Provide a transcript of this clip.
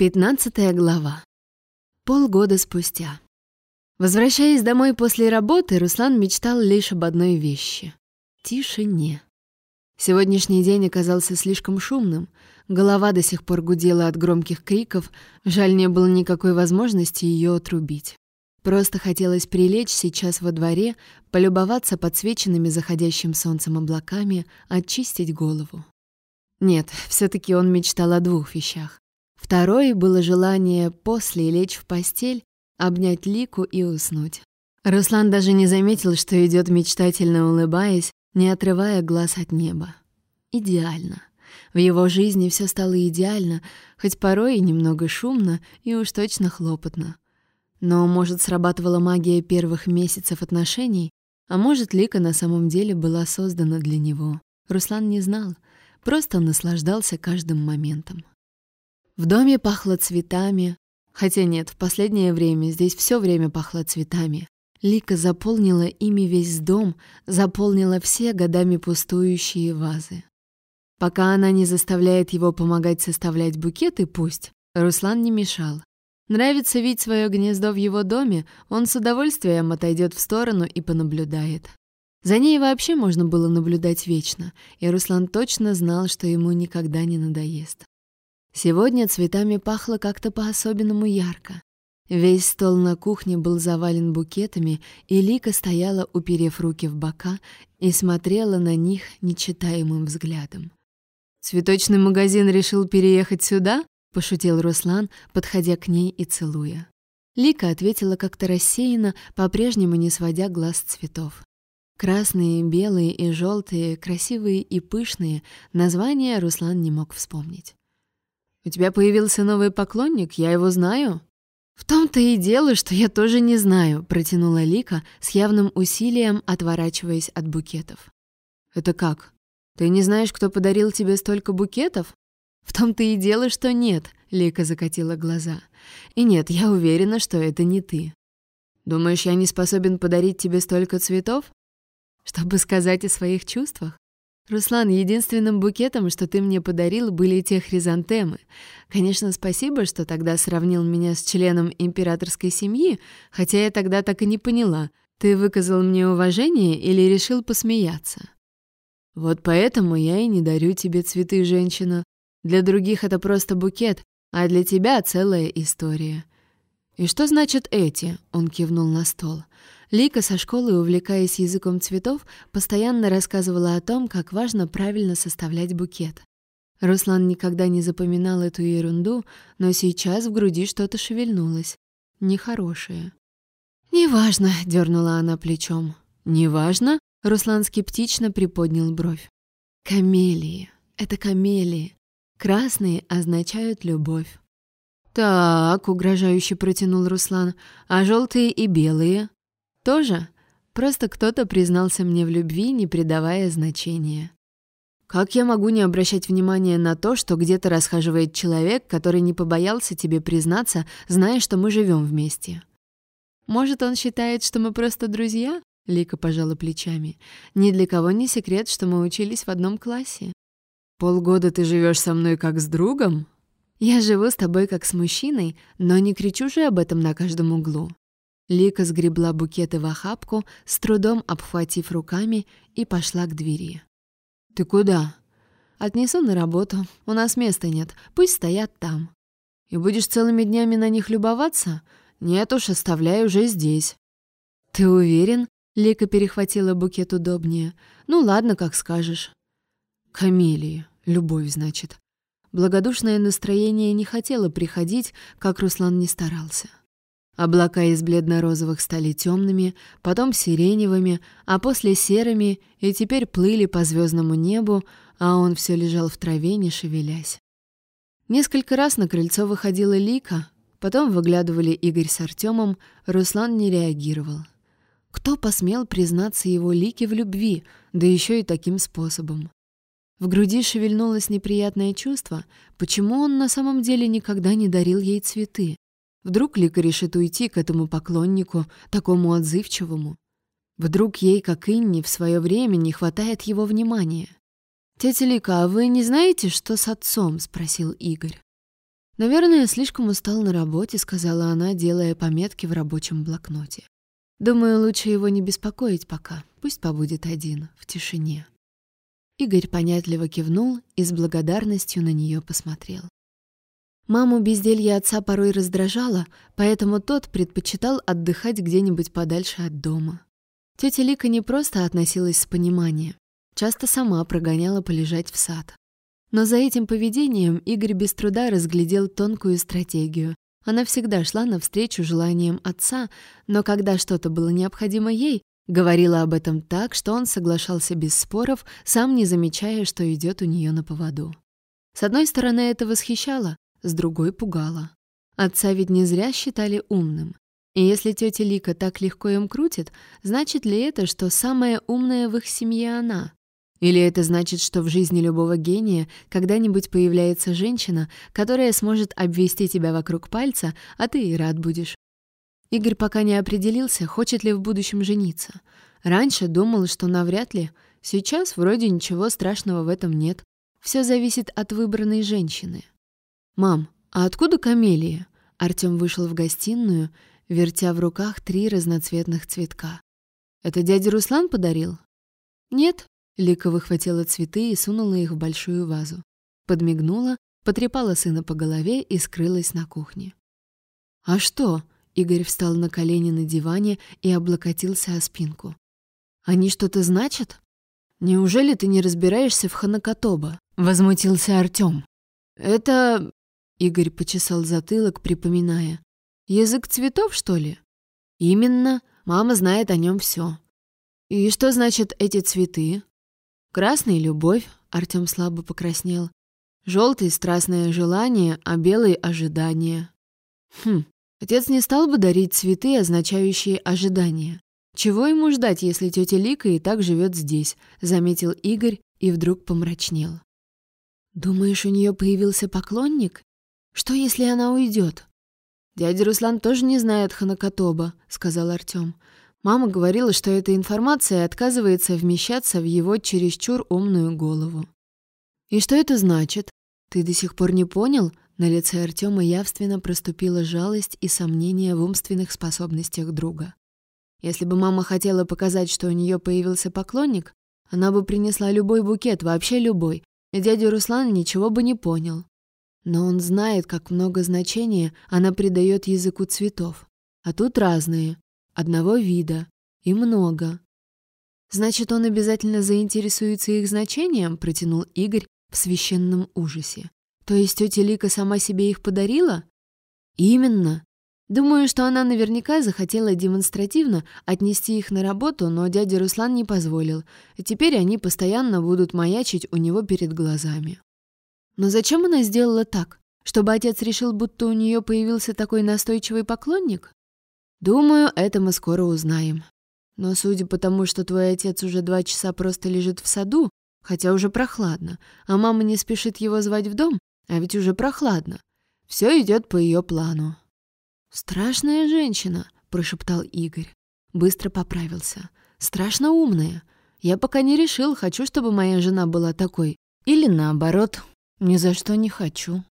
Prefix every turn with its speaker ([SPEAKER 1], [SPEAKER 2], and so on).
[SPEAKER 1] Пятнадцатая глава. Полгода спустя. Возвращаясь домой после работы, Руслан мечтал лишь об одной вещи — тишине. Сегодняшний день оказался слишком шумным, голова до сих пор гудела от громких криков, жаль, не было никакой возможности ее отрубить. Просто хотелось прилечь сейчас во дворе, полюбоваться подсвеченными заходящим солнцем облаками, очистить голову. Нет, все таки он мечтал о двух вещах Второе было желание после лечь в постель, обнять Лику и уснуть. Руслан даже не заметил, что идет мечтательно улыбаясь, не отрывая глаз от неба. Идеально. В его жизни все стало идеально, хоть порой и немного шумно, и уж точно хлопотно. Но, может, срабатывала магия первых месяцев отношений, а может, Лика на самом деле была создана для него. Руслан не знал, просто наслаждался каждым моментом. В доме пахло цветами. Хотя нет, в последнее время здесь все время пахло цветами. Лика заполнила ими весь дом, заполнила все годами пустующие вазы. Пока она не заставляет его помогать составлять букеты, пусть. Руслан не мешал. Нравится видеть свое гнездо в его доме, он с удовольствием отойдет в сторону и понаблюдает. За ней вообще можно было наблюдать вечно, и Руслан точно знал, что ему никогда не надоест. Сегодня цветами пахло как-то по-особенному ярко. Весь стол на кухне был завален букетами, и Лика стояла, уперев руки в бока, и смотрела на них нечитаемым взглядом. «Цветочный магазин решил переехать сюда?» — пошутил Руслан, подходя к ней и целуя. Лика ответила как-то рассеянно, по-прежнему не сводя глаз цветов. Красные, белые и желтые, красивые и пышные, названия Руслан не мог вспомнить. У тебя появился новый поклонник, я его знаю?» «В том-то и дело, что я тоже не знаю», — протянула Лика с явным усилием, отворачиваясь от букетов. «Это как? Ты не знаешь, кто подарил тебе столько букетов?» «В том-то и дело, что нет», — Лика закатила глаза. «И нет, я уверена, что это не ты. Думаешь, я не способен подарить тебе столько цветов? Чтобы сказать о своих чувствах? «Руслан, единственным букетом, что ты мне подарил, были те хризантемы. Конечно, спасибо, что тогда сравнил меня с членом императорской семьи, хотя я тогда так и не поняла, ты выказал мне уважение или решил посмеяться?» «Вот поэтому я и не дарю тебе цветы, женщина. Для других это просто букет, а для тебя целая история». «И что значит эти?» — он кивнул на стол. Лика со школы, увлекаясь языком цветов, постоянно рассказывала о том, как важно правильно составлять букет. Руслан никогда не запоминал эту ерунду, но сейчас в груди что-то шевельнулось. Нехорошее. «Неважно», — дернула она плечом. «Неважно?» — Руслан скептично приподнял бровь. «Камелии. Это камелии. Красные означают любовь». «Так», — угрожающе протянул Руслан, «а желтые и белые?» Тоже? Просто кто-то признался мне в любви, не придавая значения. Как я могу не обращать внимания на то, что где-то расхаживает человек, который не побоялся тебе признаться, зная, что мы живем вместе? Может, он считает, что мы просто друзья? Лика пожала плечами. Ни для кого не секрет, что мы учились в одном классе. Полгода ты живешь со мной как с другом? Я живу с тобой как с мужчиной, но не кричу же об этом на каждом углу. Лика сгребла букеты в охапку, с трудом обхватив руками, и пошла к двери. «Ты куда?» «Отнесу на работу. У нас места нет. Пусть стоят там». «И будешь целыми днями на них любоваться?» «Нет уж, оставляй уже здесь». «Ты уверен?» — Лика перехватила букет удобнее. «Ну ладно, как скажешь». «Камелия. Любовь, значит». Благодушное настроение не хотело приходить, как Руслан не старался. Облака из бледно-розовых стали темными, потом сиреневыми, а после серыми, и теперь плыли по звездному небу, а он все лежал в траве, не шевелясь. Несколько раз на крыльцо выходила Лика, потом выглядывали Игорь с Артемом, Руслан не реагировал. Кто посмел признаться его Лике в любви, да еще и таким способом? В груди шевельнулось неприятное чувство, почему он на самом деле никогда не дарил ей цветы. Вдруг Лика решит уйти к этому поклоннику, такому отзывчивому. Вдруг ей, как Инне, в свое время не хватает его внимания. «Тетя Лика, а вы не знаете, что с отцом?» — спросил Игорь. «Наверное, слишком устал на работе», — сказала она, делая пометки в рабочем блокноте. «Думаю, лучше его не беспокоить пока. Пусть побудет один, в тишине». Игорь понятливо кивнул и с благодарностью на нее посмотрел. Маму безделье отца порой раздражало, поэтому тот предпочитал отдыхать где-нибудь подальше от дома. Тетя Лика не просто относилась с пониманием, часто сама прогоняла полежать в сад. Но за этим поведением Игорь без труда разглядел тонкую стратегию. Она всегда шла навстречу желаниям отца, но когда что-то было необходимо ей, говорила об этом так, что он соглашался без споров, сам не замечая, что идет у нее на поводу. С одной стороны, это восхищало, с другой — пугало. Отца ведь не зря считали умным. И если тетя Лика так легко им крутит, значит ли это, что самая умная в их семье она? Или это значит, что в жизни любого гения когда-нибудь появляется женщина, которая сможет обвести тебя вокруг пальца, а ты и рад будешь? Игорь пока не определился, хочет ли в будущем жениться. Раньше думал, что навряд ли. Сейчас вроде ничего страшного в этом нет. Все зависит от выбранной женщины. «Мам, а откуда камелия?» Артём вышел в гостиную, вертя в руках три разноцветных цветка. «Это дядя Руслан подарил?» «Нет, Лика выхватила цветы и сунула их в большую вазу. Подмигнула, потрепала сына по голове и скрылась на кухне. «А что?» — Игорь встал на колени на диване и облокотился о спинку. «Они что-то значат? Неужели ты не разбираешься в Ханакатоба?» — возмутился Артём. «Это...» — Игорь почесал затылок, припоминая. «Язык цветов, что ли?» «Именно. Мама знает о нем все. «И что значит эти цветы?» Красный — любовь, Артем слабо покраснел. Желтый — страстное желание, а белый — ожидание. Хм, отец не стал бы дарить цветы, означающие ожидание. Чего ему ждать, если тетя Лика и так живет здесь, заметил Игорь и вдруг помрачнел. Думаешь, у нее появился поклонник? Что, если она уйдет? Дядя Руслан тоже не знает Ханакатоба, сказал Артем. Мама говорила, что эта информация отказывается вмещаться в его чересчур умную голову. «И что это значит? Ты до сих пор не понял?» На лице Артема явственно проступила жалость и сомнение в умственных способностях друга. Если бы мама хотела показать, что у нее появился поклонник, она бы принесла любой букет, вообще любой, и дядя Руслан ничего бы не понял. Но он знает, как много значения она придает языку цветов. А тут разные, одного вида и много. Значит, он обязательно заинтересуется их значением, протянул Игорь в священном ужасе. То есть тетя Лика сама себе их подарила? Именно. Думаю, что она наверняка захотела демонстративно отнести их на работу, но дядя Руслан не позволил, и теперь они постоянно будут маячить у него перед глазами. Но зачем она сделала так? Чтобы отец решил, будто у нее появился такой настойчивый поклонник? Думаю, это мы скоро узнаем. Но судя по тому, что твой отец уже два часа просто лежит в саду, хотя уже прохладно, а мама не спешит его звать в дом, а ведь уже прохладно, все идет по ее плану. «Страшная женщина», — прошептал Игорь. Быстро поправился. «Страшно умная. Я пока не решил, хочу, чтобы моя жена была такой. Или наоборот, ни за что не хочу».